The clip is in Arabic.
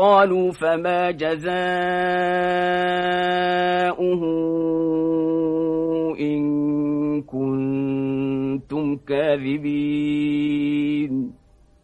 قالوا فما جزاؤه إن كنتم كاذبين.